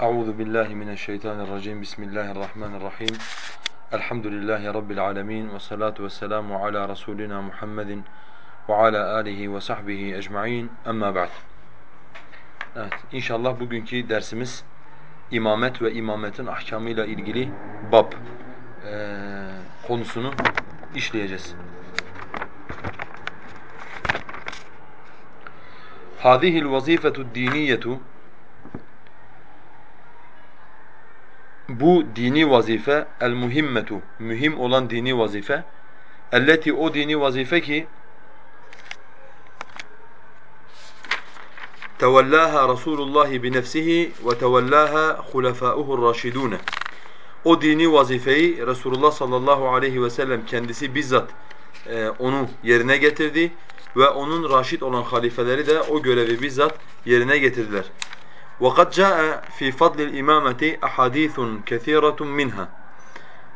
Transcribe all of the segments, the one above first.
Euzu billahi mineşşeytanirracim. Bismillahirrahmanirrahim. Elhamdülillahi rabbil alamin ve salatu vesselamu ala rasulina Muhammedin ve ala alihi ve sahbihi ecmaîn. Amma ba'd. Evet, inşallah bugünkü dersimiz imamet ve imametin ahkamıyla ilgili bab e, konusunu işleyeceğiz. Hâzihil vazîfetu'd bu dini vazife el muhimmetu mühim olan dini vazife elleti o dini vazife ki tevallaha Rasulullah bi nefsihi ve tevallaha hulefâuhu'r raşidûne o dini vazifeyi Resulullah sallallahu aleyhi ve sellem kendisi bizzat e, onu yerine getirdi ve onun raşid olan halifeleri de o görevi bizzat yerine getirdiler. وقد جاء في فضل الإمامة أحاديث كثيرة منها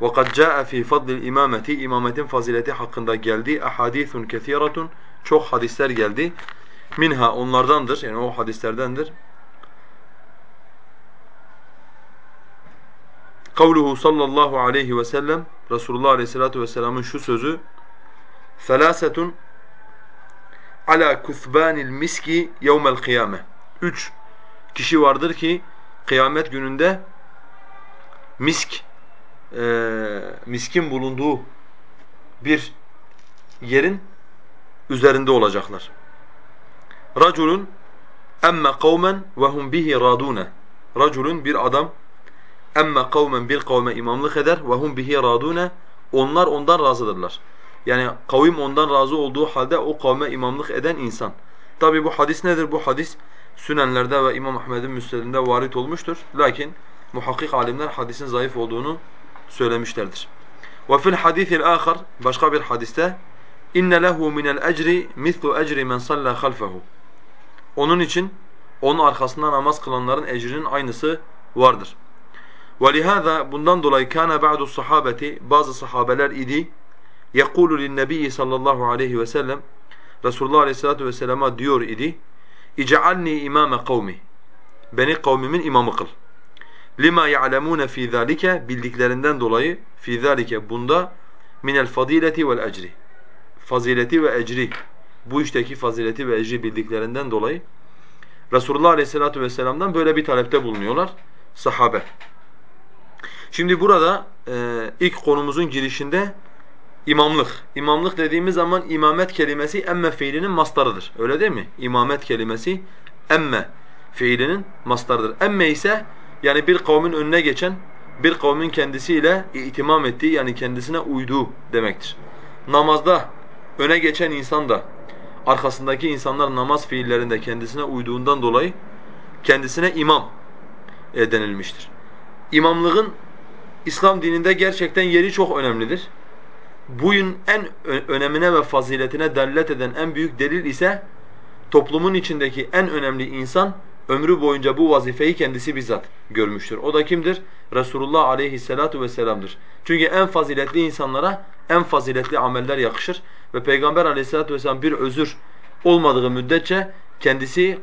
وقد جاء في فضل الإمامة imametin fazileti hakkında geldi ahadithun kesiratun çok hadisler geldi minha onlardandır yani o hadislerdendir kavluhu sallallahu aleyhi ve sellem Resulullah aleyhissalatu vesselam'ın şu sözü felasetun ala kuthbanil miski yevmel kıyame üç kişi vardır ki kıyamet gününde misk e, miskin bulunduğu bir yerin üzerinde olacaklar. Raculun emme kavmen ve hum bihi radune. Raculun bir adam emme kavmen bir kavme imamlık eder ve hum bihi radune. Onlar ondan razıdırlar. Yani kavim ondan razı olduğu halde o kavme imamlık eden insan. Tabi bu hadis nedir? Bu hadis Sünenlerde ve İmam Ahmed'in müsnedinde varit olmuştur. Lakin muhakkik alimler hadisin zayıf olduğunu söylemişlerdir. Ve fil hadisil ahar başka bir hadiste inne lehu minel ecri mislu ecri men salla halfehu. Onun için onun arkasında namaz kılanların ecrinin aynısı vardır. وَلِهَذَا bundan dolayı kana ba'du sahabeti bazı sahabeler idi yekulu lin sallallahu aleyhi ve sellem Resulullah aleyhissalatu vesselam'a diyor idi İc'alni imame kavmi. Beni kavmimin imamı kıl. Lima ya'lemune fi zalike bildiklerinden dolayı fi zalike bunda minel fadileti vel ecri. Fazileti ve ecri. Bu işteki fazileti ve ecri bildiklerinden dolayı Resulullah Aleyhisselatü Vesselam'dan böyle bir talepte bulunuyorlar sahabe. Şimdi burada e, ilk konumuzun girişinde İmamlık. İmamlık dediğimiz zaman imamet kelimesi emme fiilinin mastarıdır. Öyle değil mi? İmamet kelimesi emme fiilinin mastarıdır. Emme ise yani bir kavmin önüne geçen, bir kavmin kendisiyle itimam ettiği yani kendisine uyduğu demektir. Namazda öne geçen insan da arkasındaki insanlar namaz fiillerinde kendisine uyduğundan dolayı kendisine imam denilmiştir. İmamlığın İslam dininde gerçekten yeri çok önemlidir. Bugün en önemine ve faziletine delalet eden en büyük delil ise toplumun içindeki en önemli insan ömrü boyunca bu vazifeyi kendisi bizzat görmüştür. O da kimdir? Resulullah aleyhissalatu vesselam'dır. Çünkü en faziletli insanlara en faziletli ameller yakışır ve Peygamber aleyhissalatu vesselam bir özür olmadığı müddetçe kendisi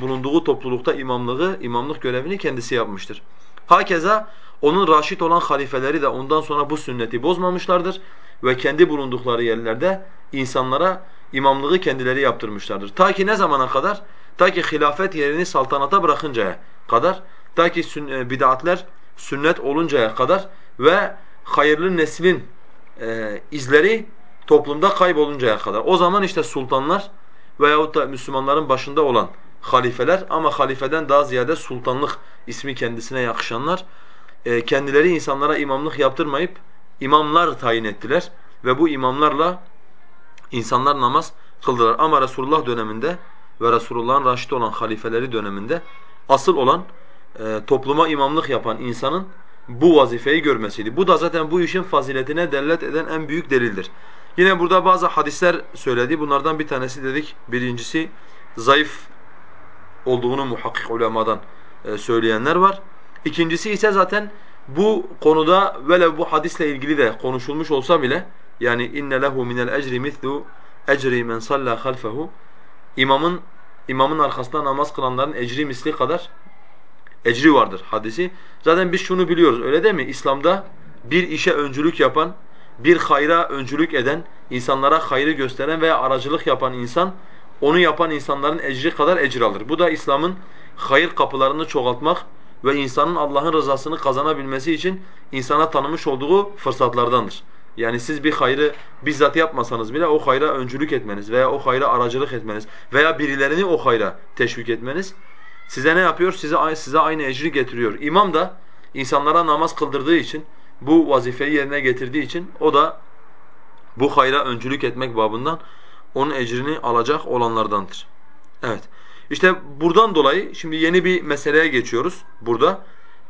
bulunduğu toplulukta imamlığı, imamlık görevini kendisi yapmıştır. Hakeza onun raşit olan halifeleri de ondan sonra bu sünneti bozmamışlardır ve kendi bulundukları yerlerde insanlara imamlığı kendileri yaptırmışlardır. Ta ki ne zamana kadar? Ta ki hilafet yerini saltanata bırakıncaya kadar, ta ki e, bid'atler sünnet oluncaya kadar ve hayırlı neslin e, izleri toplumda kayboluncaya kadar. O zaman işte sultanlar veyahut da Müslümanların başında olan halifeler ama halifeden daha ziyade sultanlık ismi kendisine yakışanlar kendileri insanlara imamlık yaptırmayıp imamlar tayin ettiler ve bu imamlarla insanlar namaz kıldılar. Ama Resulullah döneminde ve Resulullah'ın raşit olan halifeleri döneminde asıl olan e, topluma imamlık yapan insanın bu vazifeyi görmesiydi. Bu da zaten bu işin faziletine delalet eden en büyük delildir. Yine burada bazı hadisler söyledi. Bunlardan bir tanesi dedik. Birincisi zayıf olduğunu muhakkik ulemadan e, söyleyenler var. İkincisi ise zaten bu konuda velev bu hadisle ilgili de konuşulmuş olsa bile yani inne lehu minel ecri mislu ecri men salla halfehu imamın imamın arkasında namaz kılanların ecri misli kadar ecri vardır hadisi. Zaten biz şunu biliyoruz öyle değil mi? İslam'da bir işe öncülük yapan, bir hayra öncülük eden, insanlara hayrı gösteren veya aracılık yapan insan, onu yapan insanların ecri kadar ecir alır. Bu da İslam'ın hayır kapılarını çoğaltmak ve insanın Allah'ın rızasını kazanabilmesi için insana tanımış olduğu fırsatlardandır. Yani siz bir hayrı bizzat yapmasanız bile o hayra öncülük etmeniz veya o hayra aracılık etmeniz veya birilerini o hayra teşvik etmeniz size ne yapıyor? Size, size aynı ecri getiriyor. İmam da insanlara namaz kıldırdığı için, bu vazifeyi yerine getirdiği için o da bu hayra öncülük etmek babından onun ecrini alacak olanlardandır. Evet. İşte buradan dolayı şimdi yeni bir meseleye geçiyoruz burada.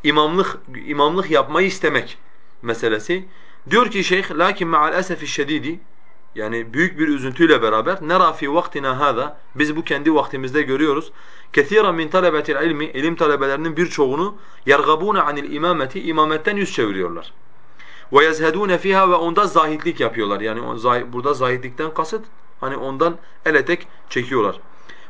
İmamlık imamlık yapmayı istemek meselesi. Diyor ki şeyh lakin ma'al esefi şedidi yani büyük bir üzüntüyle beraber nera fi vaktina hada biz bu kendi vaktimizde görüyoruz. Kesiran min talebetil ilmi ilim talebelerinin birçoğunu yergabuna anil imameti imametten yüz çeviriyorlar. Ve yezhedun fiha ve onda zahitlik yapıyorlar. Yani burada zahitlikten kasıt hani ondan ele tek çekiyorlar.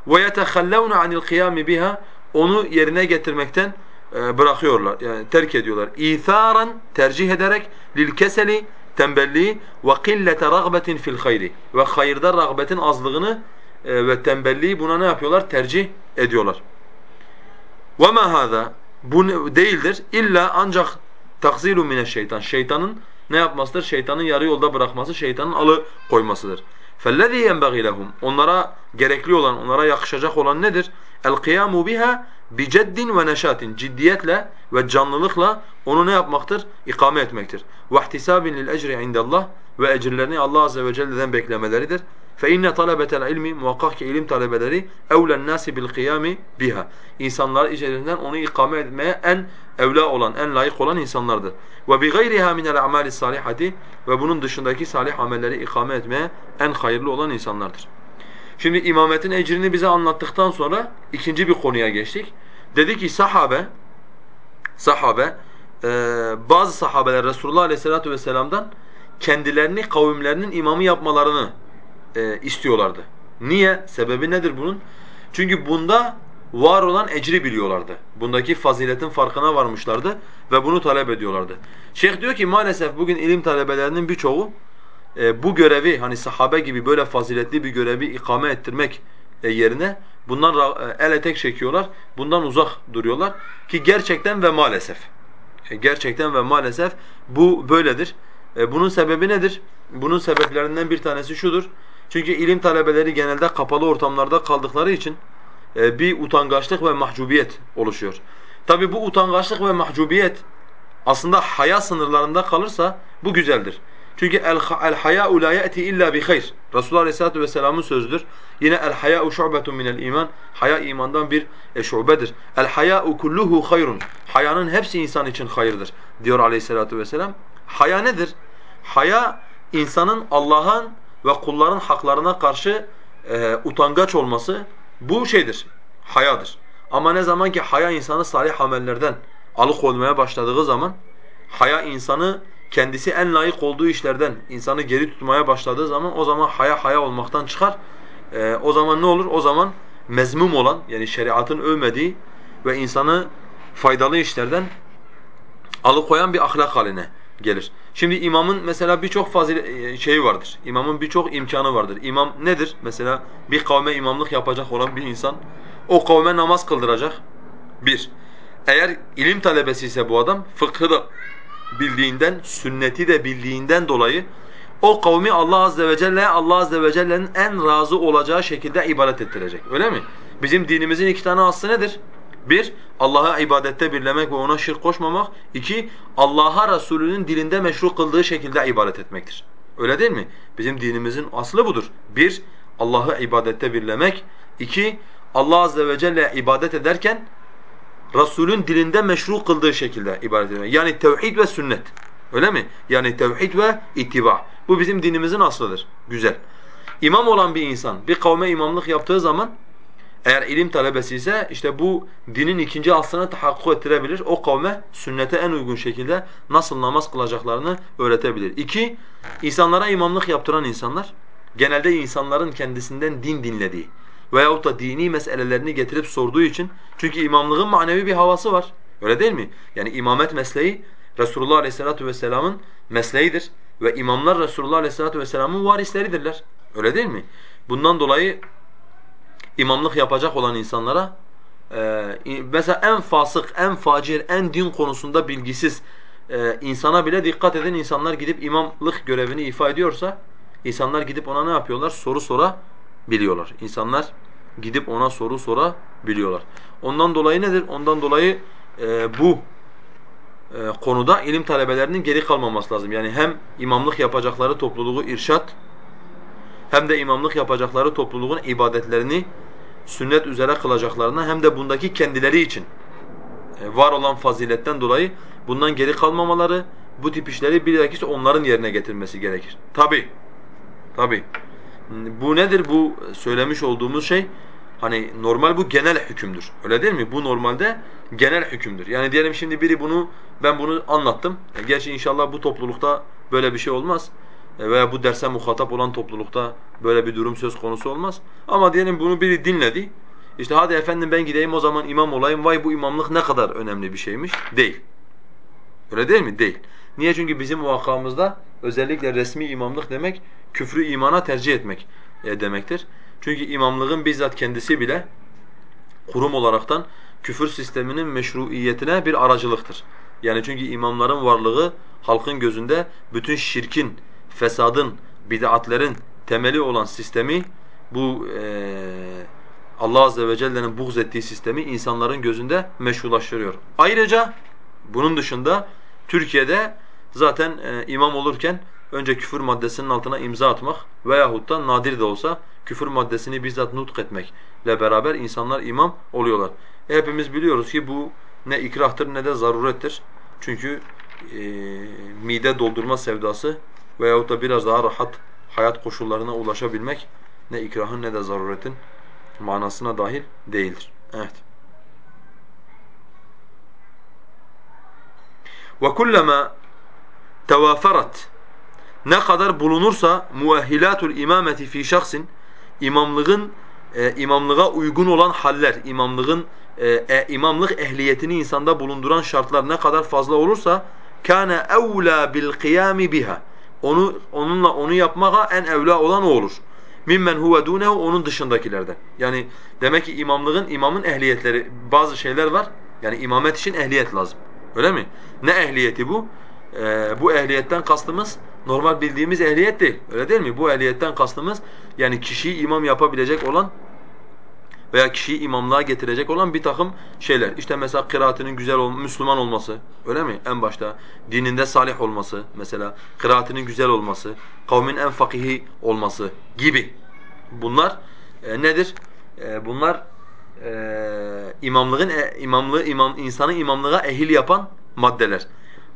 Ve yetehallawna anil kıyam biha onu yerine getirmekten e, bırakıyorlar. Yani terk ediyorlar. İtharan tercih ederek lil keseli tembelliği ve qillete ragbetin fil hayri ve hayırda rağbetin azlığını e, ve tembelliği buna ne yapıyorlar? Tercih ediyorlar. Ve ma hada bu değildir illa ancak takzilu mine şeytan. Şeytanın ne yapmasıdır? Şeytanın yarı yolda bırakması, şeytanın alı koymasıdır. فَالَّذ۪ي يَنْبَغِي لَهُمْ Onlara gerekli olan, onlara yakışacak olan nedir? الْقِيَامُ بِهَا بِجَدٍ وَنَشَاتٍ Ciddiyetle ve canlılıkla onu ne yapmaktır? İkame etmektir. وَاحْتِسَابٍ لِلْاَجْرِ عِنْدَ اللّٰهِ Ve ecirlerini Allah Azze ve Celle'den beklemeleridir. Fe inne talabetel ilmi muhakkak ki ilim talebeleri evlen nasi bil biha. İnsanlar içerisinden onu ikame etmeye en evla olan, en layık olan insanlardır. Ve bi gayriha minel amali salihati ve bunun dışındaki salih amelleri ikame etmeye en hayırlı olan insanlardır. Şimdi imametin ecrini bize anlattıktan sonra ikinci bir konuya geçtik. Dedi ki sahabe sahabe e, bazı sahabeler Resulullah Aleyhisselatü Vesselam'dan kendilerini kavimlerinin imamı yapmalarını e, istiyorlardı. Niye? Sebebi nedir bunun? Çünkü bunda var olan ecri biliyorlardı. Bundaki faziletin farkına varmışlardı ve bunu talep ediyorlardı. Şeyh diyor ki maalesef bugün ilim talebelerinin birçoğu e, bu görevi hani sahabe gibi böyle faziletli bir görevi ikame ettirmek e, yerine bundan e, el etek çekiyorlar. Bundan uzak duruyorlar ki gerçekten ve maalesef e, gerçekten ve maalesef bu böyledir. E, bunun sebebi nedir? Bunun sebeplerinden bir tanesi şudur. Çünkü ilim talebeleri genelde kapalı ortamlarda kaldıkları için e, bir utangaçlık ve mahcubiyet oluşuyor. Tabi bu utangaçlık ve mahcubiyet aslında haya sınırlarında kalırsa bu güzeldir. Çünkü el, haya'u la ya'ti illa bi hayr. Resulullah Aleyhissalatu vesselam'ın sözüdür. Yine el haya'u şu'betun minel iman. Haya imandan bir e, şubedir. El haya'u kulluhu hayrun. Hayanın hepsi insan için hayırdır diyor Aleyhissalatu vesselam. Haya nedir? Haya insanın Allah'ın ve kulların haklarına karşı e, utangaç olması bu şeydir, hayadır. Ama ne zaman ki haya insanı salih amellerden alıkoymaya başladığı zaman, haya insanı kendisi en layık olduğu işlerden insanı geri tutmaya başladığı zaman o zaman haya haya olmaktan çıkar. Ee, o zaman ne olur? O zaman mezmum olan yani şeriatın övmediği ve insanı faydalı işlerden alıkoyan bir ahlak haline gelir. Şimdi imamın mesela birçok fazil şeyi vardır. İmamın birçok imkanı vardır. İmam nedir? Mesela bir kavme imamlık yapacak olan bir insan o kavme namaz kıldıracak. Bir. Eğer ilim talebesi ise bu adam fıkhı da bildiğinden, sünneti de bildiğinden dolayı o kavmi Allah azze ve celle Allah azze ve celle'nin en razı olacağı şekilde ibadet ettirecek. Öyle mi? Bizim dinimizin iki tane aslı nedir? Bir, Allah'a ibadette birlemek ve ona şirk koşmamak. İki, Allah'a Resulünün dilinde meşru kıldığı şekilde ibadet etmektir. Öyle değil mi? Bizim dinimizin aslı budur. Bir, Allah'ı ibadette birlemek. İki, Allah Azze ve Celle ibadet ederken Resulün dilinde meşru kıldığı şekilde ibadet etmek. Yani tevhid ve sünnet. Öyle mi? Yani tevhid ve ittiba. Bu bizim dinimizin aslıdır. Güzel. İmam olan bir insan bir kavme imamlık yaptığı zaman eğer ilim talebesi ise işte bu dinin ikinci aslını tahakkuk ettirebilir. O kavme sünnete en uygun şekilde nasıl namaz kılacaklarını öğretebilir. İki, insanlara imamlık yaptıran insanlar genelde insanların kendisinden din dinlediği veyahut da dini meselelerini getirip sorduğu için çünkü imamlığın manevi bir havası var. Öyle değil mi? Yani imamet mesleği Resulullah Aleyhisselatü Vesselam'ın mesleğidir ve imamlar Resulullah Aleyhisselatü Vesselam'ın varisleridirler. Öyle değil mi? Bundan dolayı imamlık yapacak olan insanlara e, mesela en fasık, en facir, en din konusunda bilgisiz e, insana bile dikkat edin insanlar gidip imamlık görevini ifa ediyorsa insanlar gidip ona ne yapıyorlar? Soru sora biliyorlar. İnsanlar gidip ona soru sora biliyorlar. Ondan dolayı nedir? Ondan dolayı e, bu e, konuda ilim talebelerinin geri kalmaması lazım. Yani hem imamlık yapacakları topluluğu irşat hem de imamlık yapacakları topluluğun ibadetlerini sünnet üzere kılacaklarına hem de bundaki kendileri için e, var olan faziletten dolayı bundan geri kalmamaları, bu tip işleri bilakis onların yerine getirmesi gerekir. Tabi, tabi. Bu nedir? Bu söylemiş olduğumuz şey hani normal bu genel hükümdür. Öyle değil mi? Bu normalde genel hükümdür. Yani diyelim şimdi biri bunu ben bunu anlattım. E, gerçi inşallah bu toplulukta böyle bir şey olmaz. E, veya bu derse muhatap olan toplulukta böyle bir durum söz konusu olmaz. Ama diyelim bunu biri dinledi. İşte hadi efendim ben gideyim o zaman imam olayım. Vay bu imamlık ne kadar önemli bir şeymiş. Değil. Öyle değil mi? Değil. Niye? Çünkü bizim vakamızda özellikle resmi imamlık demek küfrü imana tercih etmek e, demektir. Çünkü imamlığın bizzat kendisi bile kurum olaraktan küfür sisteminin meşruiyetine bir aracılıktır. Yani çünkü imamların varlığı halkın gözünde bütün şirkin, fesadın, bid'atlerin temeli olan sistemi bu e, Allah azze ve celle'nin buğz ettiği sistemi insanların gözünde meşrulaştırıyor. Ayrıca bunun dışında Türkiye'de zaten e, imam olurken önce küfür maddesinin altına imza atmak veyahut da nadir de olsa küfür maddesini bizzat nutk etmekle beraber insanlar imam oluyorlar. E, hepimiz biliyoruz ki bu ne ikrahtır ne de zarurettir. Çünkü e, mide doldurma sevdası veyahut da biraz daha rahat hayat koşullarına ulaşabilmek ne ikrahın ne de zaruretin manasına dahil değildir. Evet. وَكُلَّمَا tevaferat ne kadar bulunursa muahhilatul imameti fi şahsin imamlığın e, imamlığa uygun olan haller, imamlığın e, e, imamlık ehliyetini insanda bulunduran şartlar ne kadar fazla olursa kana evla bil kıyam biha. Onu onunla onu yapmaya en evla olan o olur. Mimmen huve dunehu onun dışındakilerden. Yani demek ki imamlığın imamın ehliyetleri bazı şeyler var. Yani imamet için ehliyet lazım. Öyle mi? Ne ehliyeti bu? Ee, bu ehliyetten kastımız normal bildiğimiz ehliyet değil. Öyle değil mi? Bu ehliyetten kastımız yani kişiyi imam yapabilecek olan veya kişiyi imamlığa getirecek olan bir takım şeyler. İşte mesela kıraatinin güzel ol Müslüman olması, öyle mi? En başta dininde salih olması mesela, kıraatinin güzel olması, kavmin en fakihi olması gibi. Bunlar e, nedir? E, bunlar e, imamlığın e, imamlığı imam insanı imamlığa ehil yapan maddeler.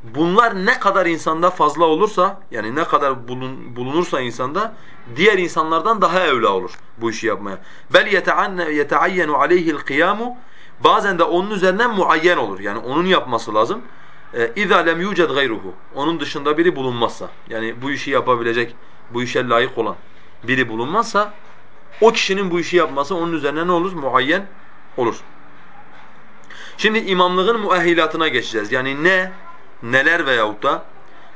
Bunlar ne kadar insanda fazla olursa yani ne kadar bulun, bulunursa insanda diğer insanlardan daha evla olur bu işi yapmaya. Bel yeteayyenu aleyhi'l kıyamu bazen de onun üzerinden muayyen olur. Yani onun yapması lazım. İza lem yucad gayruhu. Onun dışında biri bulunmazsa. Yani bu işi yapabilecek, bu işe layık olan biri bulunmazsa o kişinin bu işi yapması onun üzerine ne olur? Muayyen olur. Şimdi imamlığın muahilatına geçeceğiz. Yani ne neler veyahut da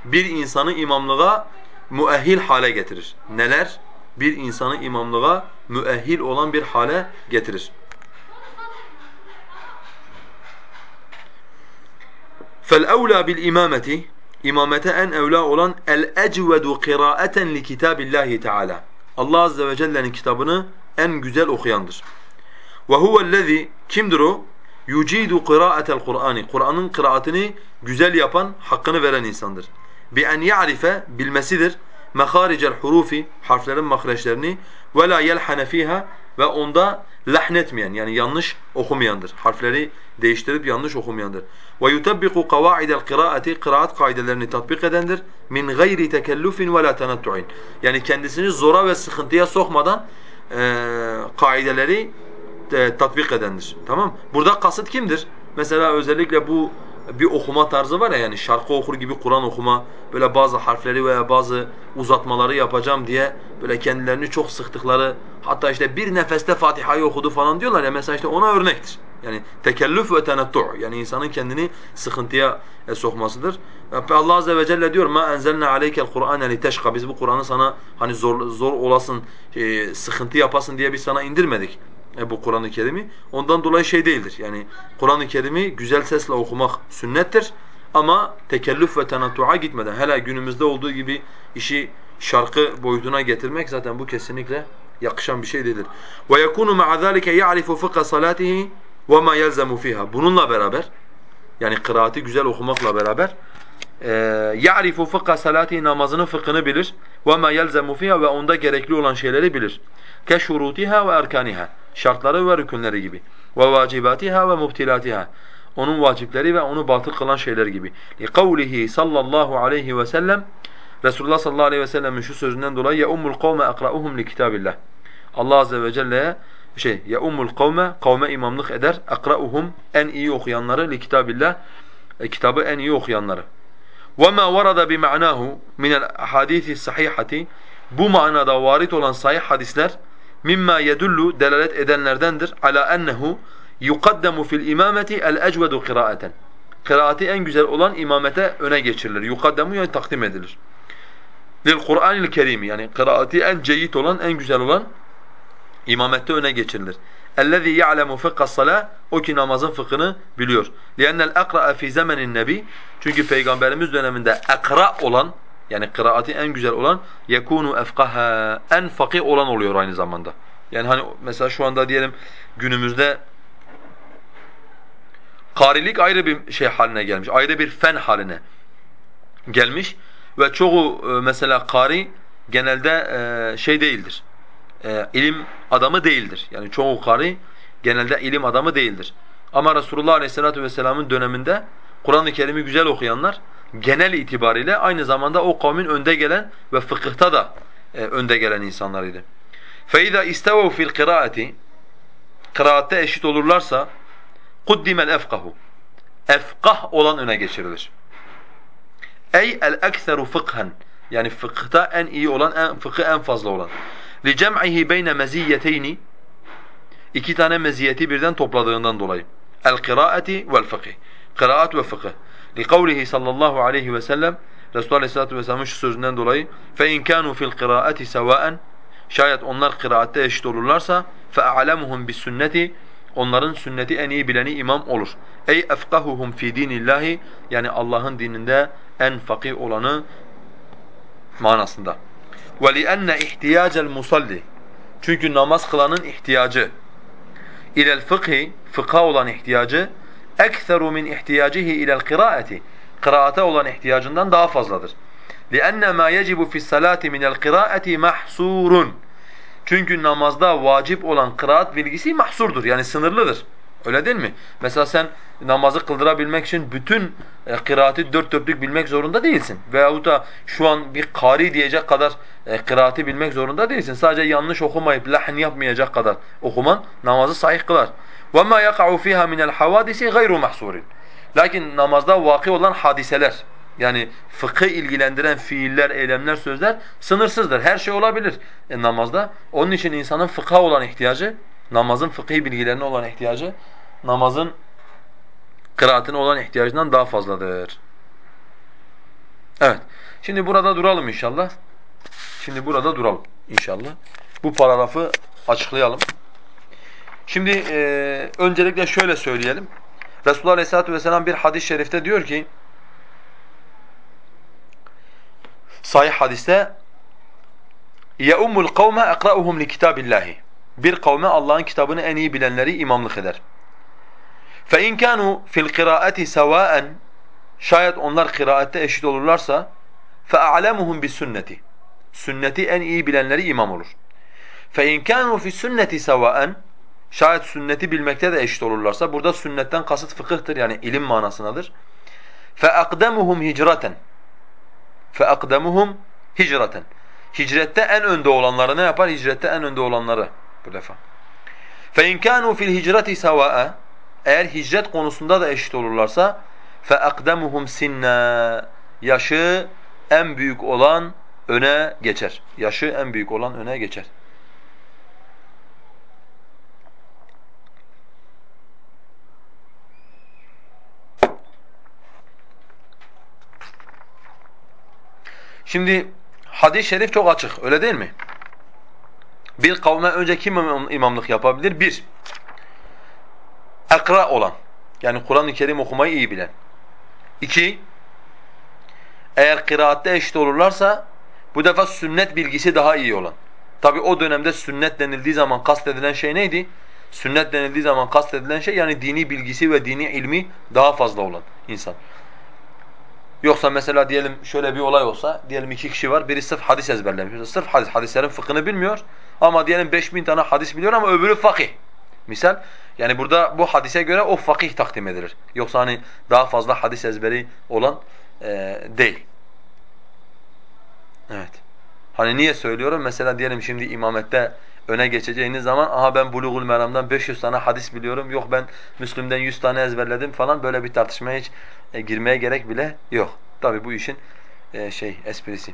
bir insanı imamlığa müehil hale getirir. Neler bir insanı imamlığa müehil olan bir hale getirir. فَالْاَوْلَى بِالْاِمَامَةِ İmamete en evla olan el-ecvedu kıraeten li kitabillahi Teala. Allah azze ve celle'nin kitabını en güzel okuyandır. Ve huvellezî kimdir o? Yucidu kıraatel Kur'ani. Kur'an'ın kıraatını güzel yapan, hakkını veren insandır. Bi en ya'rife bilmesidir meharicel hurufi harflerin mahreçlerini ve la yelhane fiha ve onda lahnetmeyen yani yanlış okumayandır. Harfleri değiştirip yanlış okumayandır. Ve yutabbiqu kavaidel kıraati kıraat kaidelerini tatbik edendir. Min gayri tekellufin ve la tenattu'in. Yani kendisini zora ve sıkıntıya sokmadan e, kaideleri e, tatbik edendir. Tamam? Burada kasıt kimdir? Mesela özellikle bu bir okuma tarzı var ya yani şarkı okur gibi Kur'an okuma, böyle bazı harfleri veya bazı uzatmaları yapacağım diye böyle kendilerini çok sıktıkları, hatta işte bir nefeste Fatiha'yı okudu falan diyorlar ya mesela işte ona örnektir. Yani tekellüf ve tenettu yani insanın kendini sıkıntıya e, sokmasıdır. Allah azze ve celle diyor ma enzelna aleykel Kur'ane liteşka biz bu Kur'an'ı sana hani zor zor olasın, e, sıkıntı yapasın diye biz sana indirmedik. E, bu Kur'an-ı Kerim'i. Ondan dolayı şey değildir. Yani Kur'an-ı Kerim'i güzel sesle okumak sünnettir. Ama tekellüf ve tenattu'a gitmeden hele günümüzde olduğu gibi işi şarkı boyutuna getirmek zaten bu kesinlikle yakışan bir şey değildir. Ma'a zalika ya'rifu fıkha salatihi ve ma yelzemu fiha. Bununla beraber yani kıraati güzel okumakla beraber ya'rifu fıkha salatihi namazının fıkhını bilir ma yelzemu fiha ve onda gerekli olan şeyleri bilir keşurutiha ve erkaniha şartları ve rükünleri gibi ve vacibatiha ve mubtilatiha onun vacipleri ve onu batıl kılan şeyler gibi. Li sallallahu aleyhi ve sellem Resulullah sallallahu aleyhi ve sellem'in şu sözünden dolayı ya ummul kavme akra'uhum li kitabillah. Allah azze ve celle'ye şey ya ummul kavme kavme imamlık eder. Akra'uhum en iyi okuyanları li kitabillah. E, kitabı en iyi okuyanları. Ve ma varada bi ma'nahu min el ahadisi sahihati bu manada varit olan sahih hadisler mimma yedullu delalet edenlerdendir ala ennehu yukaddamu fil imameti el ecvedu kıraaten. Kıraati en güzel olan imamete öne geçirilir. Yukaddamu yani takdim edilir. Lil Kur'anil Kerim yani kıraati en ceyit olan, en güzel olan imamette öne geçirilir. اَلَّذ۪ي يَعْلَمُ فِقَّ الصَّلَاةِ O ki namazın fıkhını biliyor. لِيَنَّ الْاَقْرَأَ فِي زَمَنِ النَّبِي Çünkü Peygamberimiz döneminde ekra olan, yani kıraati en güzel olan yekunu efkaha en fakih olan oluyor aynı zamanda. Yani hani mesela şu anda diyelim günümüzde Karilik ayrı bir şey haline gelmiş, ayrı bir fen haline gelmiş ve çoğu e, mesela kari genelde e, şey değildir, e, ilim adamı değildir. Yani çoğu kari genelde ilim adamı değildir. Ama Resulullah Aleyhisselatü Vesselam'ın döneminde Kur'an-ı Kerim'i güzel okuyanlar genel itibariyle aynı zamanda o kavmin önde gelen ve fıkıhta da önde gelen insanlarıydı. فَاِذَا اِسْتَوَوْا فِي الْقِرَاءَةِ Kıraatte eşit olurlarsa kuddimel efkahu. Efkah olan öne geçirilir. Ey el ekseru fıkhen. Yani fıkıhta en iyi olan, en, fıkı en fazla olan. Li cem'ihi beyne meziyeteyni. İki tane meziyeti birden topladığından dolayı. El kıraati vel fıkıh. Kıraat ve fıkıh. Li kavlihi sallallahu aleyhi ve sellem Resulullah Aleyhisselatü Vesselam'ın şu sözünden dolayı فَاِنْ كَانُوا فِي الْقِرَاءَةِ سَوَاءً Şayet onlar kıraatte eşit olurlarsa فَاَعْلَمُهُمْ بِالسُنَّةِ onların sünneti en iyi bileni imam olur. Ey efkahuhum fi dinillahi yani Allah'ın dininde en fakih olanı manasında. Ve li'enne ihtiyacel musalli çünkü namaz kılanın ihtiyacı ilel fıkhi fıkha olan ihtiyacı ekseru min ihtiyacihi ilel kıraati kıraate olan ihtiyacından daha fazladır. لِأَنَّ مَا يَجِبُ فِي الصَّلَاةِ مِنَ الْقِرَاءَةِ مَحْصُورٌ çünkü namazda vacip olan kıraat bilgisi mahsurdur yani sınırlıdır. Öyle değil mi? Mesela sen namazı kıldırabilmek için bütün e, kıraati dört dörtlük bilmek zorunda değilsin. Veyahut da şu an bir kari diyecek kadar e, kıraati bilmek zorunda değilsin. Sadece yanlış okumayıp lahn yapmayacak kadar okuman namazı sahih kılar. وَمَا يَقَعُ فِيهَا مِنَ الْحَوَادِسِ غَيْرُ مَحْصُورٍ Lakin namazda vaki olan hadiseler, yani fıkı ilgilendiren fiiller, eylemler, sözler sınırsızdır. Her şey olabilir e, namazda. Onun için insanın fıkha olan ihtiyacı, namazın fıkhi bilgilerine olan ihtiyacı, namazın kıraatine olan ihtiyacından daha fazladır. Evet. Şimdi burada duralım inşallah. Şimdi burada duralım inşallah. Bu paragrafı açıklayalım. Şimdi e, öncelikle şöyle söyleyelim. Resulullah Aleyhisselatü Vesselam bir hadis-i şerifte diyor ki Sahih hadiste يَأُمُّ الْقَوْمَ اَقْرَأُهُمْ لِكِتَابِ اللّٰهِ Bir kavme Allah'ın kitabını en iyi bilenleri imamlık eder. فَاِنْ كَانُوا فِي الْقِرَاءَةِ سَوَاءً Şayet onlar kıraette eşit olurlarsa فَاَعْلَمُهُمْ بِالسُنَّةِ Sünneti en iyi bilenleri imam olur. فَاِنْ كَانُوا فِي السُنَّةِ سَوَاءً Şayet sünneti bilmekte de eşit olurlarsa, burada sünnetten kasıt fıkıhtır yani ilim manasındadır. فَاَقْدَمُهُمْ هِجْرَةً فَاَقْدَمُهُمْ hicraten. Hicrette en önde olanları ne yapar? Hicrette en önde olanları bu defa. فَاِنْ كَانُوا فِي الْهِجْرَةِ سَوَاءً Eğer hicret konusunda da eşit olurlarsa فَاَقْدَمُهُمْ sinna Yaşı en büyük olan öne geçer. Yaşı en büyük olan öne geçer. Şimdi hadis-i şerif çok açık öyle değil mi? Bir kavme önce kim imamlık yapabilir? Bir, ekra olan. Yani Kur'an-ı Kerim okumayı iyi bilen. İki, eğer kıraatte eşit olurlarsa bu defa sünnet bilgisi daha iyi olan. Tabi o dönemde sünnet denildiği zaman kastedilen şey neydi? Sünnet denildiği zaman kastedilen şey yani dini bilgisi ve dini ilmi daha fazla olan insan. Yoksa mesela diyelim şöyle bir olay olsa, diyelim iki kişi var, biri sırf hadis ezberlemiş. Sırf hadis, hadislerin fıkhını bilmiyor ama diyelim 5000 tane hadis biliyor ama öbürü fakih. Misal, yani burada bu hadise göre o fakih takdim edilir. Yoksa hani daha fazla hadis ezberi olan e, değil. Evet. Hani niye söylüyorum? Mesela diyelim şimdi imamette öne geçeceğiniz zaman aha ben Bulugul Meram'dan 500 tane hadis biliyorum. Yok ben Müslüm'den 100 tane ezberledim falan böyle bir tartışmaya hiç e, girmeye gerek bile yok. Tabi bu işin e, şey esprisi.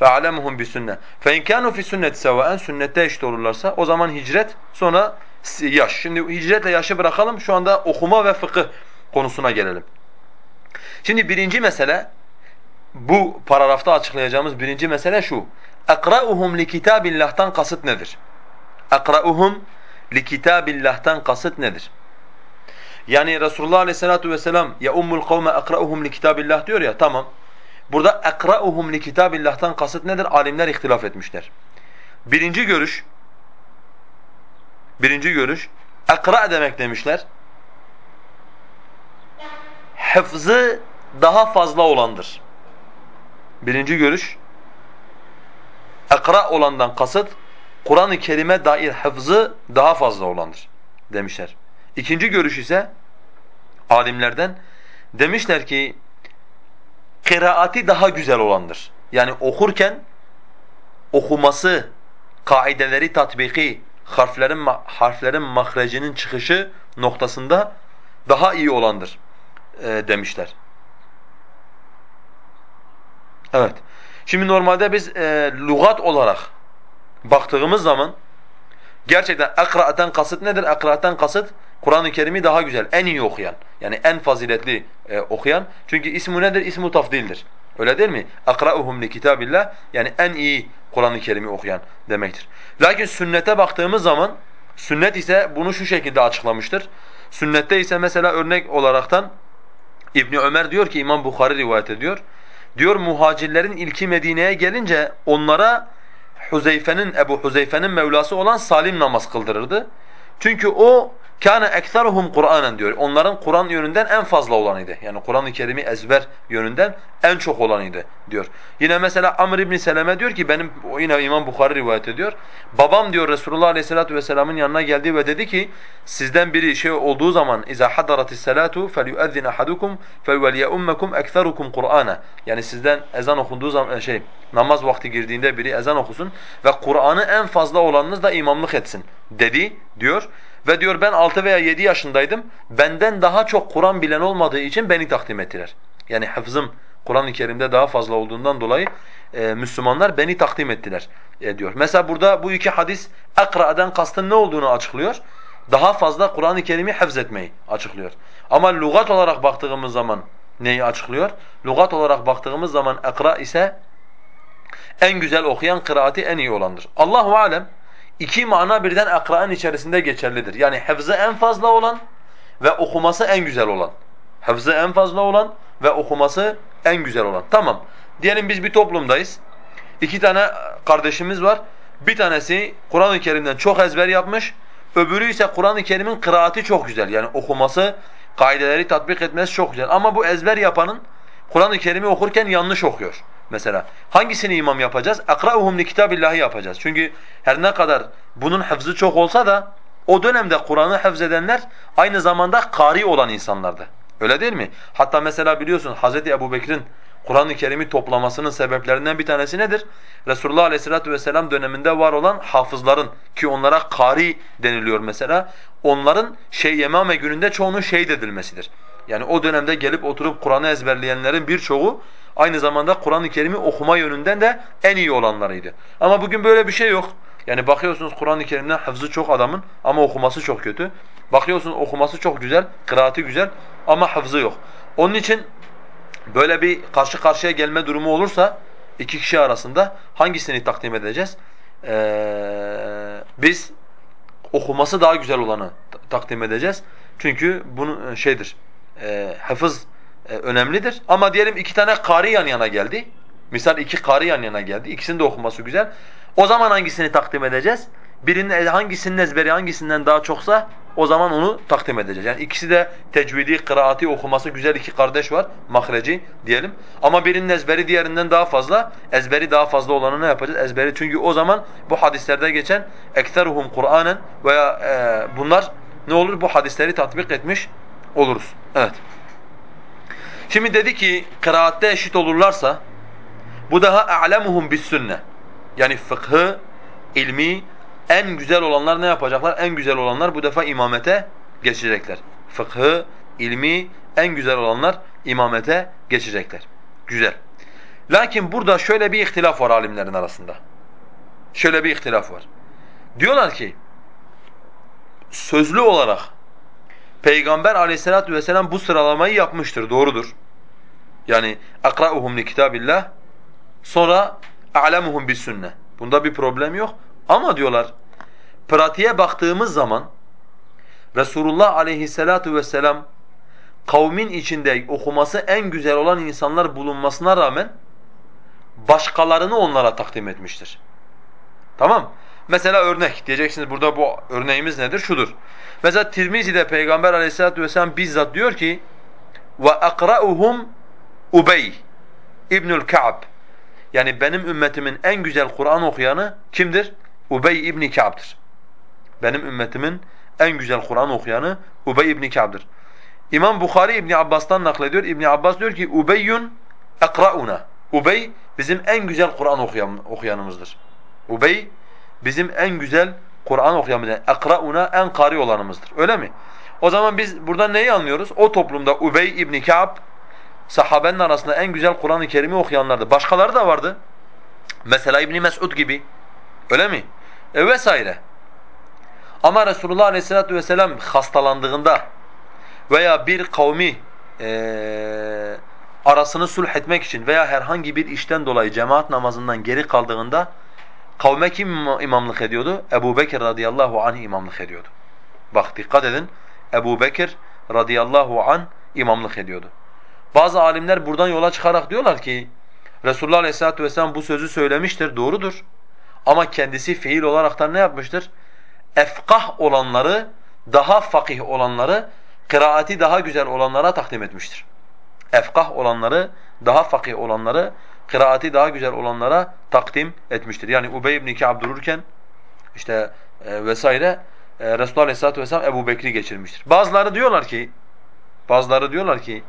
فَعَلَمُهُمْ بِسُنَّةِ فَاِنْ كَانُوا فِي سُنَّةِ سَوَاءً Sünnette eşit olurlarsa o zaman hicret sonra yaş. Şimdi hicretle yaşı bırakalım şu anda okuma ve fıkıh konusuna gelelim. Şimdi birinci mesele bu paragrafta açıklayacağımız birinci mesele şu. اَقْرَأُهُمْ لِكِتَابِ kasıt nedir? اَقْرَأُهُمْ لِكِتَابِ kasıt nedir? Yani Resulullah Aleyhissalatu vesselam ya ummul kavme اَقْرَأُهُمْ لِكِتَابِ diyor ya tamam. Burada اَقْرَأُهُمْ لِكِتَابِ kasıt nedir? Alimler ihtilaf etmişler. Birinci görüş, birinci görüş, ekra demek demişler. Hıfzı daha fazla olandır. Birinci görüş, ekra olandan kasıt, Kur'an-ı Kerim'e dair hıfzı daha fazla olandır demişler. İkinci görüş ise alimlerden demişler ki kıraati daha güzel olandır. Yani okurken okuması, kaideleri tatbiki, harflerin harflerin mahrecinin çıkışı noktasında daha iyi olandır e, demişler. Evet. Şimdi normalde biz e, lügat olarak baktığımız zaman gerçekten akra'ten kasıt nedir? Akra'ten kasıt Kur'an-ı Kerim'i daha güzel, en iyi okuyan. Yani en faziletli e, okuyan. Çünkü ismu nedir? İsmu tafdildir. Öyle değil mi? Akra'uhum li kitabillah yani en iyi Kur'an-ı Kerim'i okuyan demektir. Lakin sünnete baktığımız zaman sünnet ise bunu şu şekilde açıklamıştır. Sünnette ise mesela örnek olaraktan İbn Ömer diyor ki İmam Bukhari rivayet ediyor. Diyor muhacirlerin ilki Medine'ye gelince onlara Huzeyfe'nin Ebu Huzeyfe'nin Mevlası olan Salim namaz kıldırırdı. Çünkü o Kâne ekseruhum Kur'anen diyor. Onların Kur'an yönünden en fazla olanıydı. Yani Kur'an-ı Kerim'i ezber yönünden en çok olanıydı diyor. Yine mesela Amr ibn Seleme diyor ki benim yine İmam Bukhari rivayet ediyor. Babam diyor Resulullah Aleyhissalatu vesselam'ın yanına geldi ve dedi ki sizden biri şey olduğu zaman iza hadaratis salatu felyuezzin ahadukum felyummekum ekserukum Kur'ana. Yani sizden ezan okunduğu zaman şey namaz vakti girdiğinde biri ezan okusun ve Kur'an'ı en fazla olanınız da imamlık etsin dedi diyor. Ve diyor ben 6 veya 7 yaşındaydım. Benden daha çok Kur'an bilen olmadığı için beni takdim ettiler. Yani hafızım Kur'an-ı Kerim'de daha fazla olduğundan dolayı e, Müslümanlar beni takdim ettiler e, diyor. Mesela burada bu iki hadis akra'dan kastın ne olduğunu açıklıyor. Daha fazla Kur'an-ı Kerim'i hafzetmeyi açıklıyor. Ama lügat olarak baktığımız zaman neyi açıklıyor? Lügat olarak baktığımız zaman akra ise en güzel okuyan kıraati en iyi olandır. Allahu alem İki mana birden akra'ın içerisinde geçerlidir. Yani hafızı en fazla olan ve okuması en güzel olan. Hafızı en fazla olan ve okuması en güzel olan. Tamam. Diyelim biz bir toplumdayız. İki tane kardeşimiz var. Bir tanesi Kur'an-ı Kerim'den çok ezber yapmış. Öbürü ise Kur'an-ı Kerim'in kıraati çok güzel. Yani okuması, kaideleri tatbik etmesi çok güzel. Ama bu ezber yapanın Kur'an-ı Kerim'i okurken yanlış okuyor mesela. Hangisini imam yapacağız? اَقْرَأُهُمْ لِكِتَابِ yapacağız. Çünkü her ne kadar bunun hafızı çok olsa da o dönemde Kur'an'ı hafız edenler aynı zamanda kari olan insanlardı. Öyle değil mi? Hatta mesela biliyorsun Hz. Ebu Bekir'in Kur'an-ı Kerim'i toplamasının sebeplerinden bir tanesi nedir? Resulullah Aleyhisselatü Vesselam döneminde var olan hafızların ki onlara kari deniliyor mesela. Onların şey Yemame gününde çoğunun şehit edilmesidir. Yani o dönemde gelip oturup Kur'an'ı ezberleyenlerin birçoğu aynı zamanda Kur'an-ı Kerim'i okuma yönünden de en iyi olanlarıydı. Ama bugün böyle bir şey yok. Yani bakıyorsunuz Kur'an-ı Kerim'den hafızı çok adamın ama okuması çok kötü. Bakıyorsunuz okuması çok güzel, kıraati güzel ama hafızı yok. Onun için böyle bir karşı karşıya gelme durumu olursa iki kişi arasında hangisini takdim edeceğiz? Ee, biz okuması daha güzel olanı takdim edeceğiz. Çünkü bunu e, şeydir, e, hafız e, önemlidir. Ama diyelim iki tane kari yan yana geldi. Misal iki kari yan yana geldi. İkisinin de okuması güzel. O zaman hangisini takdim edeceğiz? Birinin hangisinin ezberi hangisinden daha çoksa o zaman onu takdim edeceğiz. Yani ikisi de tecvidi, kıraati okuması güzel iki kardeş var, mahreci diyelim. Ama birinin ezberi diğerinden daha fazla, ezberi daha fazla olanı ne yapacağız? Ezberi çünkü o zaman bu hadislerde geçen ekseruhum Kur'anen veya e, bunlar ne olur? Bu hadisleri tatbik etmiş oluruz. Evet. Şimdi dedi ki kıraatte eşit olurlarsa bu daha a'lemuhum bis sünne. Yani fıkhı, ilmi en güzel olanlar ne yapacaklar? En güzel olanlar bu defa imamete geçecekler. Fıkhı, ilmi en güzel olanlar imamete geçecekler. Güzel. Lakin burada şöyle bir ihtilaf var alimlerin arasında. Şöyle bir ihtilaf var. Diyorlar ki sözlü olarak Peygamber aleyhissalatu vesselam bu sıralamayı yapmıştır, doğrudur. Yani li kitabillah sonra bis sünne. Bunda bir problem yok. Ama diyorlar pratiğe baktığımız zaman Resulullah aleyhissalatu vesselam kavmin içinde okuması en güzel olan insanlar bulunmasına rağmen başkalarını onlara takdim etmiştir. Tamam? Mesela örnek diyeceksiniz burada bu örneğimiz nedir? Şudur. Mesela Tirmizi'de Peygamber aleyhissalatu vesselam bizzat diyor ki ve akra'uhum Ubey İbnül Ka'b yani benim ümmetimin en güzel Kur'an okuyanı kimdir? Ubey İbni Ka'b'dır. Benim ümmetimin en güzel Kur'an okuyanı Ubey İbni Ka'b'dır. İmam Bukhari İbni Abbas'tan naklediyor. İbni Abbas diyor ki Ubeyyun ekra'una. Ubey bizim en güzel Kur'an okuyan, okuyanımızdır. Ubey bizim en güzel Kur'an okuyanımızdır. Ekra'una en kari olanımızdır. Öyle mi? O zaman biz buradan neyi anlıyoruz? O toplumda Ubey İbni Ka'b sahabenin arasında en güzel Kur'an-ı Kerim'i okuyanlardı. Başkaları da vardı. Mesela İbn Mes'ud gibi. Öyle mi? E vesaire. Ama Resulullah Aleyhisselatü Vesselam hastalandığında veya bir kavmi e, arasını sulh etmek için veya herhangi bir işten dolayı cemaat namazından geri kaldığında kavme kim imamlık ediyordu? Ebu Bekir radıyallahu anh imamlık ediyordu. Bak dikkat edin. Ebu Bekir radıyallahu anh imamlık ediyordu. Bazı alimler buradan yola çıkarak diyorlar ki Resulullah Aleyhisselatü Vesselam bu sözü söylemiştir, doğrudur. Ama kendisi fiil olaraktan ne yapmıştır? Efkah olanları, daha fakih olanları, kıraati daha güzel olanlara takdim etmiştir. Efkah olanları, daha fakih olanları, kıraati daha güzel olanlara takdim etmiştir. Yani Ubey ibn Ka'b dururken işte e, vesaire e, Resulullah Aleyhisselatü Vesselam Ebu Bekir'i geçirmiştir. Bazıları diyorlar ki, bazıları diyorlar ki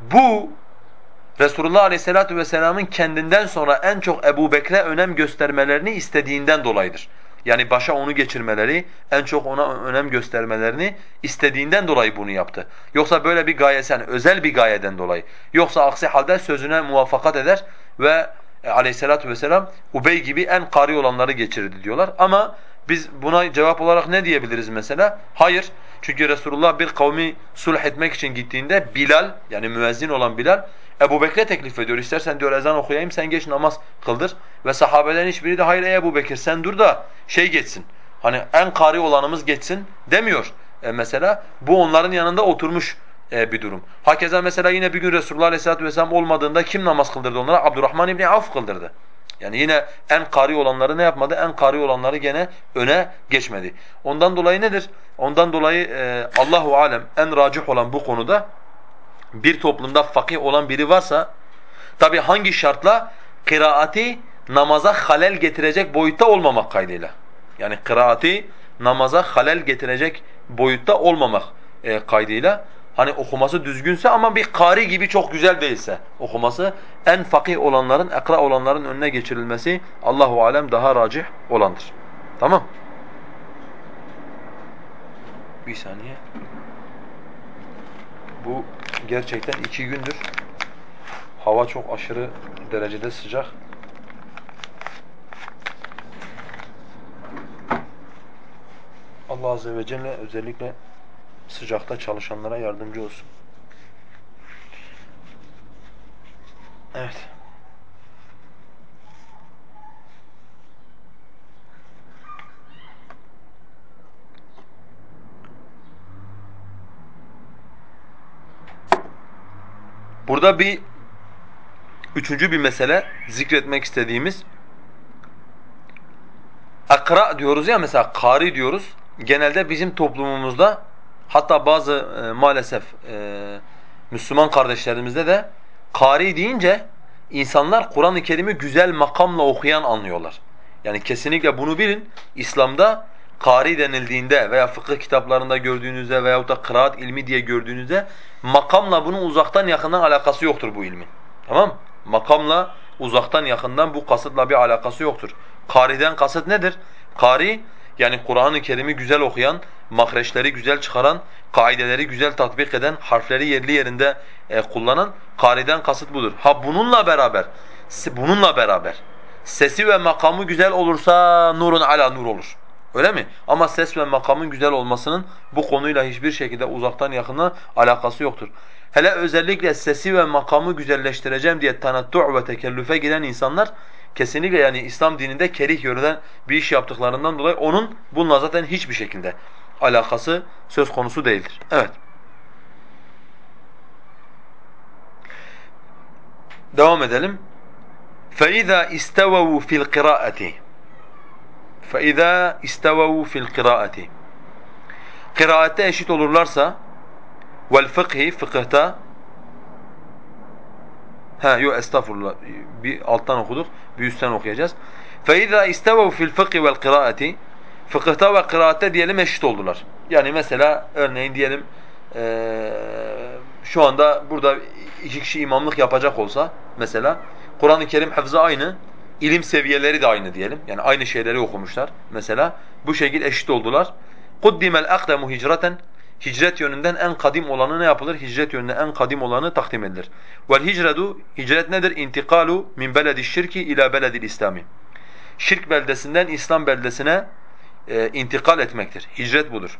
bu Resulullah Aleyhisselatü Vesselam'ın kendinden sonra en çok Ebu Bekre önem göstermelerini istediğinden dolayıdır. Yani başa onu geçirmeleri, en çok ona önem göstermelerini istediğinden dolayı bunu yaptı. Yoksa böyle bir gayesen, özel bir gayeden dolayı. Yoksa aksi halde sözüne muvaffakat eder ve e, aleyhissalatu vesselam Ubey gibi en kari olanları geçirdi diyorlar. Ama biz buna cevap olarak ne diyebiliriz mesela? Hayır. Çünkü Resulullah bir kavmi sulh etmek için gittiğinde Bilal yani müezzin olan Bilal Ebu Bekir'e teklif ediyor. İstersen diyor ezan okuyayım sen geç namaz kıldır. Ve sahabeden hiçbiri de hayır ey Ebu Bekir sen dur da şey geçsin. Hani en kari olanımız geçsin demiyor e mesela. Bu onların yanında oturmuş e, bir durum. Hakeza mesela yine bir gün Resulullah Aleyhisselatü Vesselam olmadığında kim namaz kıldırdı onlara? Abdurrahman İbni Avf kıldırdı. Yani yine en kari olanları ne yapmadı? En kari olanları gene öne geçmedi. Ondan dolayı nedir? Ondan dolayı e, Allahu alem en racih olan bu konuda bir toplumda fakih olan biri varsa tabi hangi şartla kıraati namaza halel getirecek boyutta olmamak kaydıyla. Yani kıraati namaza halel getirecek boyutta olmamak e, kaydıyla hani okuması düzgünse ama bir kari gibi çok güzel değilse okuması en fakih olanların, ekra olanların önüne geçirilmesi Allahu alem daha racih olandır. Tamam? Bir saniye. Bu gerçekten iki gündür hava çok aşırı derecede sıcak. Allah Azze ve Celle özellikle sıcakta çalışanlara yardımcı olsun. Evet. Burada bir üçüncü bir mesele zikretmek istediğimiz akra diyoruz ya mesela kari diyoruz. Genelde bizim toplumumuzda hatta bazı e, maalesef e, Müslüman kardeşlerimizde de kari deyince insanlar Kur'an-ı Kerim'i güzel makamla okuyan anlıyorlar. Yani kesinlikle bunu bilin. İslam'da kari denildiğinde veya fıkıh kitaplarında gördüğünüzde veyahut da kıraat ilmi diye gördüğünüzde makamla bunun uzaktan yakından alakası yoktur bu ilmin. Tamam Makamla uzaktan yakından bu kasıtla bir alakası yoktur. Kari'den kasıt nedir? Kari yani Kur'an-ı Kerim'i güzel okuyan, mahreçleri güzel çıkaran, kaideleri güzel tatbik eden, harfleri yerli yerinde e, kullanan Kari'den kasıt budur. Ha bununla beraber, bununla beraber sesi ve makamı güzel olursa nurun ala nur olur. Öyle mi? Ama ses ve makamın güzel olmasının bu konuyla hiçbir şekilde uzaktan yakına alakası yoktur. Hele özellikle sesi ve makamı güzelleştireceğim diye tanattu' ve tekellüfe giren insanlar kesinlikle yani İslam dininde kerih görülen bir iş yaptıklarından dolayı onun bununla zaten hiçbir şekilde alakası söz konusu değildir. Evet. Devam edelim. فَإِذَا اِسْتَوَوْا فِي الْقِرَاءَةِ فَإِذَا اِسْتَوَوْا فِي الْقِرَاءَةِ Kıraate eşit olurlarsa vel fıkhi fıkıhta ha yok estağfurullah bir alttan okuduk bir üstten okuyacağız. فَإِذَا اِسْتَوَوْا فِي الْفِقْهِ وَالْقِرَاءَةِ Fıkıhta ve kıraatte diyelim eşit oldular. Yani mesela örneğin diyelim ee, şu anda burada iki kişi imamlık yapacak olsa mesela Kur'an-ı Kerim hafızı aynı, ilim seviyeleri de aynı diyelim. Yani aynı şeyleri okumuşlar mesela. Bu şekilde eşit oldular. قُدِّمَ الْاَقْدَمُ hicraten Hicret yönünden en kadim olanı ne yapılır? Hicret yönünden en kadim olanı takdim edilir. Vel hicretu hicret nedir? İntikalu min beledi şirki ila beledil İslami. Şirk beldesinden İslam beldesine e, intikal etmektir. Hicret budur.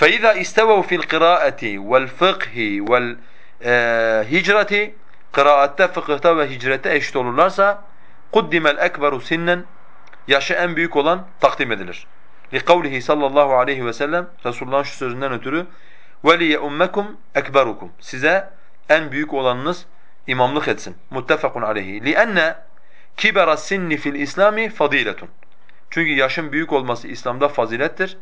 فَإِذَا اِسْتَوَوْا فِي الْقِرَاءَةِ وَالْفِقْهِ وَالْهِجْرَةِ Kıraatte, fıkıhta ve hicrette eşit olurlarsa قُدِّمَ الْاَكْبَرُ sinnen Yaşı en büyük olan takdim edilir. لِقَوْلِهِ sallallahu aleyhi ve sellem Resulullah'ın şu sözünden ötürü وَلِيَ اُمَّكُمْ اَكْبَرُكُمْ Size en büyük olanınız imamlık etsin. Muttefakun aleyhi. لِأَنَّ كِبَرَ السِّنِّ فِي الْإِسْلَامِ فَضِيلَةٌ Çünkü yaşın büyük olması İslam'da fazilettir.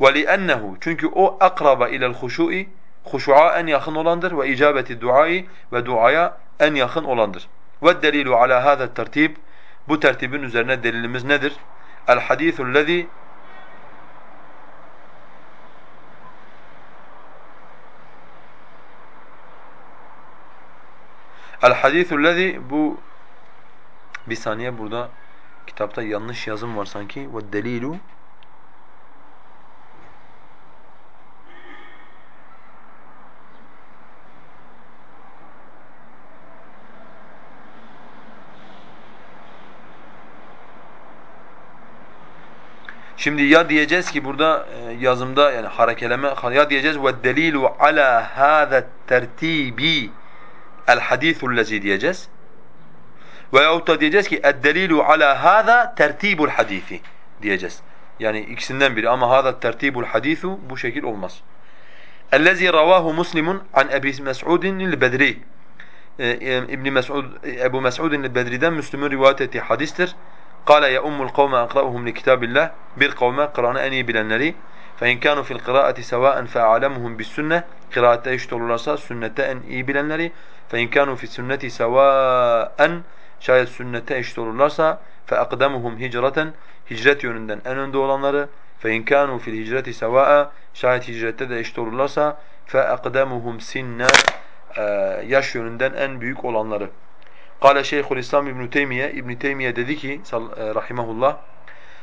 وَلِأَنَّهُ Çünkü o akraba ilel huşu'i huşu'a en yakın olandır ve icabeti duayı ve duaya en yakın olandır. Delilu ala hada tertib bu tertibin üzerine delilimiz nedir? El hadisu'llezî El hadisu'llezî bu bir saniye burada kitapta yanlış yazım var sanki. Ve delilu Şimdi ya diyeceğiz ki burada e, yazımda yani harekeleme ya diyeceğiz ve delilu ala hada tertibi el hadisullezi diyeceğiz. Veyahut da diyeceğiz ki delilu ala hada tertibul hadisi diyeceğiz. Yani ikisinden biri ama hada tertibul hadisu bu şekil olmaz. Ellezî ravâhu Muslimun an Ebi Mes'udin el-Bedri. E, e, İbn Mes'ud Ebu Mes'ud'un el-Bedri'den Müslüm'ün rivayet ettiği hadistir. قال ya ummul kavme akra'uhum li kitabillah bir kavme Kur'an'ı en iyi bilenleri fe in kanu fil kıraati sawa'an fe a'lemuhum bis sünne kıraatte eşit olurlarsa sünnette en iyi bilenleri fe in kanu fi sünneti sawa'an şayet sünnette eşit olurlarsa fe akdamuhum hicraten hicret yönünden en önde olanları fe in kanu fil hicreti sawa'a şayet hicrette de eşit olurlarsa fe akdamuhum sinna yaş yönünden en büyük olanları Kale Şeyhülislam İbn Teymiye İbn Teymiye dedi ki e, rahimehullah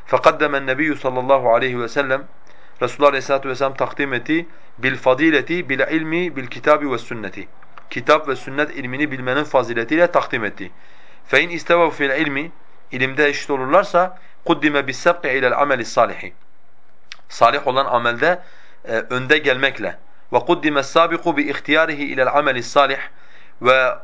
فَقَدَّمَ النَّبِيُّ sallallahu aleyhi ve sellem Resulullah Aleyhisselatü Vesselam takdim etti bil fadileti bil ilmi bil kitabi ve sünneti. Kitap ve sünnet ilmini bilmenin faziletiyle takdim etti. Fe in istavu fil ilmi ilimde eşit olurlarsa kuddime bis sabqi ila'l ameli salih. Salih olan amelde e, önde gelmekle ve kuddime sabiqu bi ihtiyarihi ila'l ameli salih ve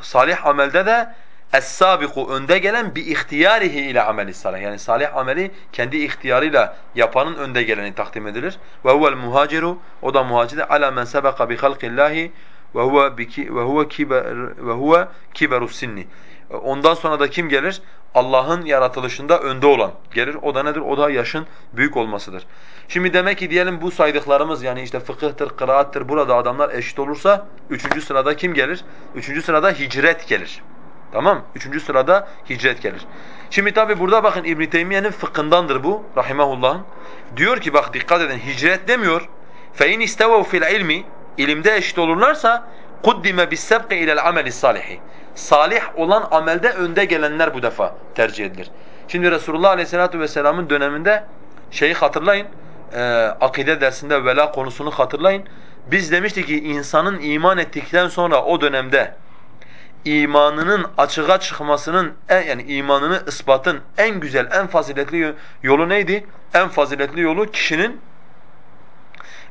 salih amelde de es-sabiku önde gelen bi ihtiyarihi ile ameli salih. Yani salih ameli kendi ihtiyarıyla yapanın önde geleni takdim edilir. Ve huvel muhaciru o da muhacir ala men sebeka bi halqillahi ve huve biki ve huve kiber ve huve kiberus sinni. Ondan sonra da kim gelir? Allah'ın yaratılışında önde olan gelir. O da nedir? O da yaşın büyük olmasıdır. Şimdi demek ki diyelim bu saydıklarımız yani işte fıkıhtır, kıraattır burada adamlar eşit olursa üçüncü sırada kim gelir? Üçüncü sırada hicret gelir. Tamam? Üçüncü sırada hicret gelir. Şimdi tabi burada bakın İbn Teymiye'nin fıkhındandır bu rahimehullah'ın. Diyor ki bak dikkat edin hicret demiyor. Fe in istavu fil ilmi ilimde eşit olurlarsa kuddime bis sabqi ila'l ameli salihi. Salih olan amelde önde gelenler bu defa tercih edilir. Şimdi Resulullah Aleyhisselatü Vesselam'ın döneminde şeyi hatırlayın. E, akide dersinde vela konusunu hatırlayın. Biz demiştik ki insanın iman ettikten sonra o dönemde imanının açığa çıkmasının en, yani imanını ispatın en güzel, en faziletli yolu neydi? En faziletli yolu kişinin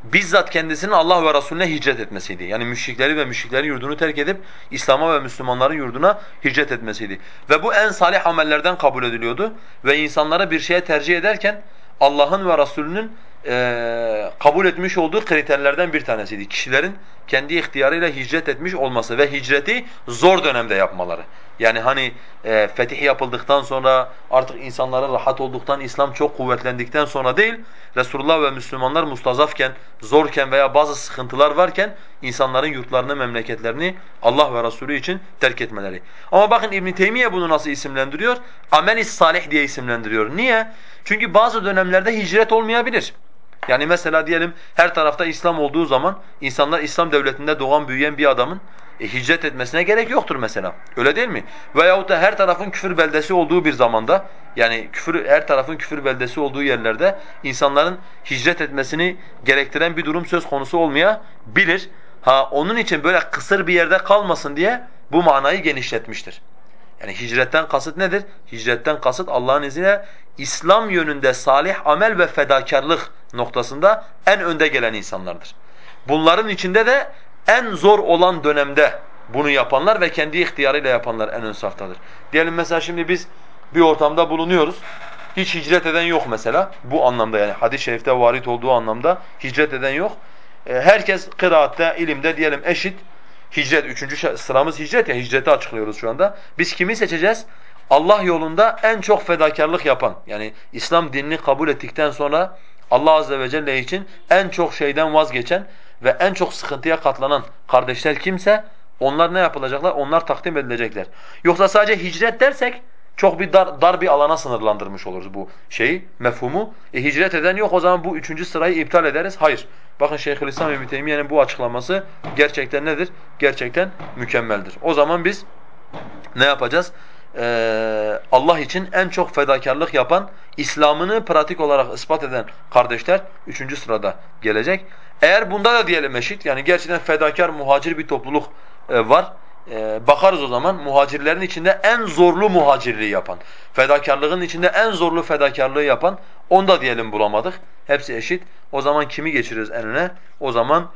bizzat kendisinin Allah ve Resulüne hicret etmesiydi. Yani müşrikleri ve müşriklerin yurdunu terk edip İslam'a ve Müslümanların yurduna hicret etmesiydi. Ve bu en salih amellerden kabul ediliyordu. Ve insanlara bir şeye tercih ederken Allah'ın ve Resulünün e, kabul etmiş olduğu kriterlerden bir tanesiydi. Kişilerin kendi ihtiyarıyla hicret etmiş olması ve hicreti zor dönemde yapmaları. Yani hani e, fetih yapıldıktan sonra artık insanlara rahat olduktan, İslam çok kuvvetlendikten sonra değil, Resulullah ve Müslümanlar mustazafken, zorken veya bazı sıkıntılar varken insanların yurtlarını, memleketlerini Allah ve Resulü için terk etmeleri. Ama bakın İbn Teymiye bunu nasıl isimlendiriyor? Amel-i salih diye isimlendiriyor. Niye? Çünkü bazı dönemlerde hicret olmayabilir. Yani mesela diyelim her tarafta İslam olduğu zaman insanlar İslam devletinde doğan büyüyen bir adamın e, hicret etmesine gerek yoktur mesela. Öyle değil mi? Veyahut da her tarafın küfür beldesi olduğu bir zamanda yani küfür her tarafın küfür beldesi olduğu yerlerde insanların hicret etmesini gerektiren bir durum söz konusu olmayabilir. Ha onun için böyle kısır bir yerde kalmasın diye bu manayı genişletmiştir. Yani hicretten kasıt nedir? Hicretten kasıt Allah'ın izniyle İslam yönünde salih amel ve fedakarlık noktasında en önde gelen insanlardır. Bunların içinde de en zor olan dönemde bunu yapanlar ve kendi ihtiyarıyla yapanlar en ön saftadır. Diyelim mesela şimdi biz bir ortamda bulunuyoruz. Hiç hicret eden yok mesela. Bu anlamda yani hadis-i şerifte varit olduğu anlamda hicret eden yok. E, herkes kıraatte, ilimde diyelim eşit. Hicret, üçüncü sıramız hicret ya, hicreti açıklıyoruz şu anda. Biz kimi seçeceğiz? Allah yolunda en çok fedakarlık yapan, yani İslam dinini kabul ettikten sonra Allah azze ve celle için en çok şeyden vazgeçen ve en çok sıkıntıya katlanan kardeşler kimse onlar ne yapılacaklar? Onlar takdim edilecekler. Yoksa sadece hicret dersek çok bir dar, dar bir alana sınırlandırmış oluruz bu şeyi, mefhumu. E, hicret eden yok o zaman bu üçüncü sırayı iptal ederiz. Hayır. Bakın Şeyhülislam İbn Teymiye'nin bu açıklaması gerçekten nedir? Gerçekten mükemmeldir. O zaman biz ne yapacağız? Ee, Allah için en çok fedakarlık yapan, İslam'ını pratik olarak ispat eden kardeşler üçüncü sırada gelecek. Eğer bunda da diyelim eşit, yani gerçekten fedakar, muhacir bir topluluk e, var. E, bakarız o zaman muhacirlerin içinde en zorlu muhacirliği yapan, fedakarlığın içinde en zorlu fedakarlığı yapan, onda diyelim bulamadık. Hepsi eşit. O zaman kimi geçiririz en öne? O zaman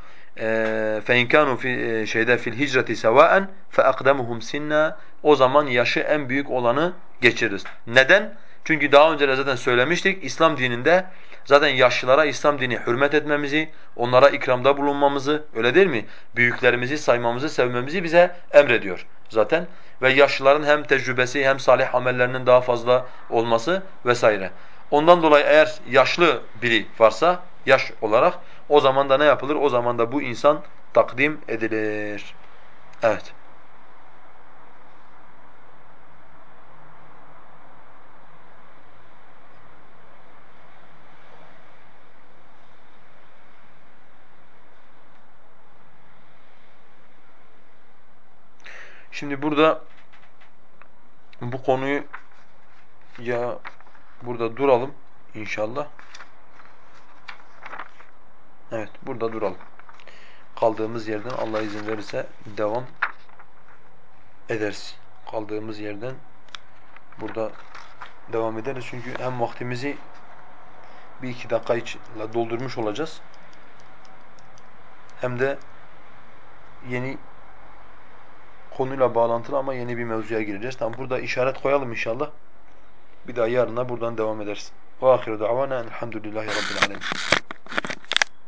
فَاِنْ كَانُوا fi şeyde fil hicreti sevaen فَاَقْدَمُهُمْ sinna O zaman yaşı en büyük olanı geçiririz. Neden? Çünkü daha önce de zaten söylemiştik. İslam dininde zaten yaşlılara İslam dini hürmet etmemizi, onlara ikramda bulunmamızı, öyle değil mi? Büyüklerimizi saymamızı, sevmemizi bize emrediyor zaten. Ve yaşlıların hem tecrübesi hem salih amellerinin daha fazla olması vesaire. Ondan dolayı eğer yaşlı biri varsa yaş olarak o zaman da ne yapılır? O zaman da bu insan takdim edilir. Evet. Şimdi burada bu konuyu ya burada duralım inşallah. Evet, burada duralım. Kaldığımız yerden Allah izin verirse devam ederiz. Kaldığımız yerden burada devam ederiz. Çünkü hem vaktimizi bir iki dakika içinde doldurmuş olacağız. Hem de yeni konuyla bağlantılı ama yeni bir mevzuya gireceğiz. Tamam burada işaret koyalım inşallah. Bir daha yarına buradan devam ederiz. Ve ahiru davana elhamdülillahi rabbil alemin.